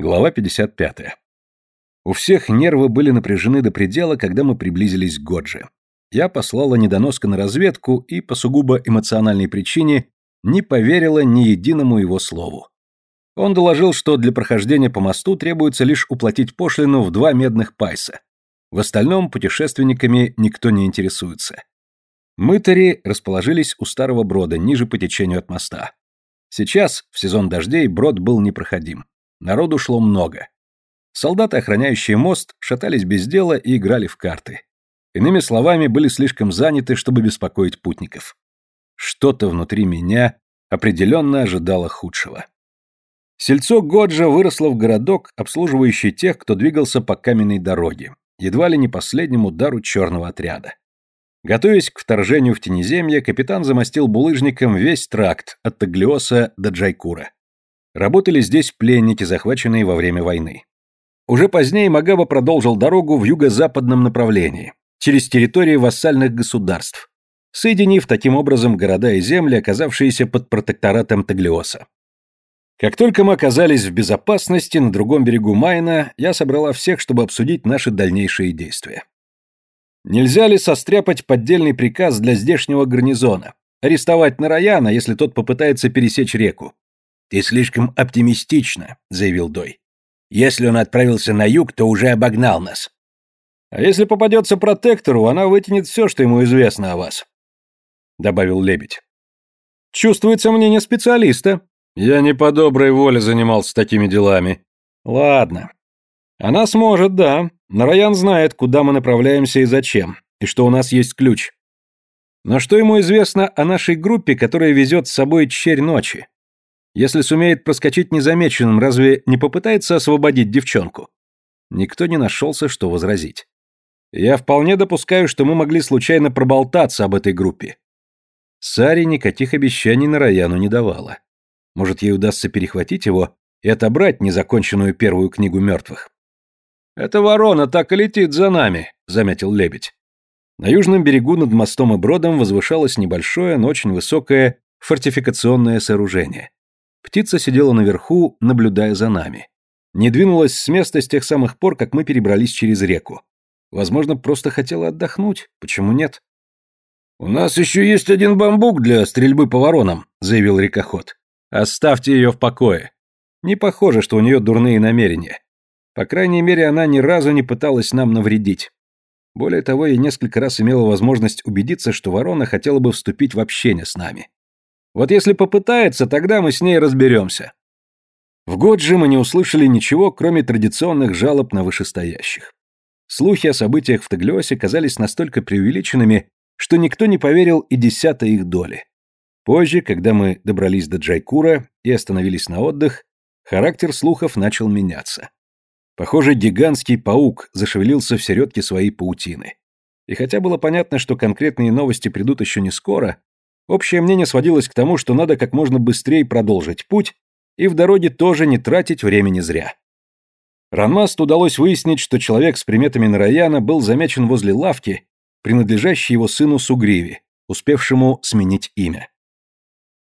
Глава 55. У всех нервы были напряжены до предела, когда мы приблизились к Годже. Я послала недоноска на разведку и, по сугубо эмоциональной причине, не поверила ни единому его слову. Он доложил, что для прохождения по мосту требуется лишь уплатить пошлину в два медных пайса. В остальном путешественниками никто не интересуется. Мытари расположились у старого брода, ниже по течению от моста. Сейчас, в сезон дождей, брод был непроходим. Народу шло много. Солдаты, охраняющие мост, шатались без дела и играли в карты. Иными словами, были слишком заняты, чтобы беспокоить путников. Что-то внутри меня определенно ожидало худшего. Сельцо Годжа выросло в городок, обслуживающий тех, кто двигался по каменной дороге, едва ли не последнему удару черного отряда. Готовясь к вторжению в Тенеземье, капитан замостил булыжником весь тракт от Таглиоса до Джайкура. Работали здесь пленники, захваченные во время войны. Уже позднее Магаба продолжил дорогу в юго-западном направлении, через территории вассальных государств, соединив таким образом города и земли, оказавшиеся под протекторатом Таглиоса. Как только мы оказались в безопасности на другом берегу Майна, я собрала всех, чтобы обсудить наши дальнейшие действия. Нельзя ли состряпать поддельный приказ для здешнего гарнизона? Арестовать Нараяна, если тот попытается пересечь реку? Ты слишком оптимистична, заявил Дой. Если он отправился на юг, то уже обогнал нас. А если попадется протектору, она вытянет все, что ему известно о вас, добавил Лебедь. Чувствуется мнение специалиста, я не по доброй воле занимался такими делами. Ладно. Она сможет, да. Нараян знает, куда мы направляемся и зачем, и что у нас есть ключ. Но что ему известно о нашей группе, которая везет с собой черь ночи? Если сумеет проскочить незамеченным, разве не попытается освободить девчонку? Никто не нашелся, что возразить. Я вполне допускаю, что мы могли случайно проболтаться об этой группе. Сари никаких обещаний на Раяну не давала. Может, ей удастся перехватить его и отобрать незаконченную первую книгу мертвых. «Эта ворона так и летит за нами», — заметил лебедь. На южном берегу над мостом и бродом возвышалось небольшое, но очень высокое фортификационное сооружение. Птица сидела наверху, наблюдая за нами. Не двинулась с места с тех самых пор, как мы перебрались через реку. Возможно, просто хотела отдохнуть. Почему нет? «У нас еще есть один бамбук для стрельбы по воронам», — заявил рекоход. Оставьте ее в покое. Не похоже, что у нее дурные намерения. По крайней мере, она ни разу не пыталась нам навредить. Более того, я несколько раз имела возможность убедиться, что ворона хотела бы вступить в общение с нами. Вот если попытается, тогда мы с ней разберемся. В год же мы не услышали ничего, кроме традиционных жалоб на вышестоящих. Слухи о событиях в Таглиосе казались настолько преувеличенными, что никто не поверил и десятой их доли. Позже, когда мы добрались до Джайкура и остановились на отдых, характер слухов начал меняться. Похоже, гигантский паук зашевелился в середке своей паутины. И хотя было понятно, что конкретные новости придут еще не скоро, общее мнение сводилось к тому, что надо как можно быстрее продолжить путь и в дороге тоже не тратить времени зря. Ранмасту удалось выяснить, что человек с приметами Нараяна был замечен возле лавки, принадлежащей его сыну Сугриви, успевшему сменить имя.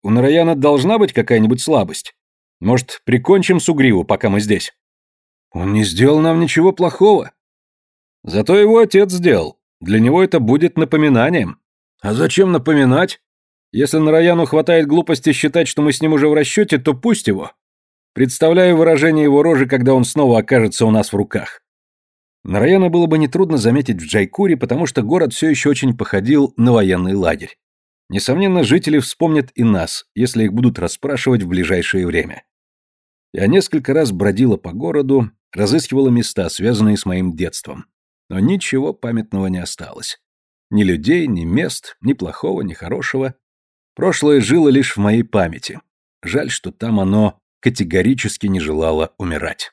У Нараяна должна быть какая-нибудь слабость. Может, прикончим Сугриву, пока мы здесь? Он не сделал нам ничего плохого. Зато его отец сделал. Для него это будет напоминанием. А зачем напоминать? Если Нараяну хватает глупости считать, что мы с ним уже в расчете, то пусть его. Представляю выражение его рожи, когда он снова окажется у нас в руках. Нараяна было бы нетрудно заметить в Джайкуре, потому что город все еще очень походил на военный лагерь. Несомненно, жители вспомнят и нас, если их будут расспрашивать в ближайшее время. Я несколько раз бродила по городу, разыскивала места, связанные с моим детством. Но ничего памятного не осталось. Ни людей, ни мест, ни плохого, ни хорошего. Прошлое жило лишь в моей памяти. Жаль, что там оно категорически не желало умирать.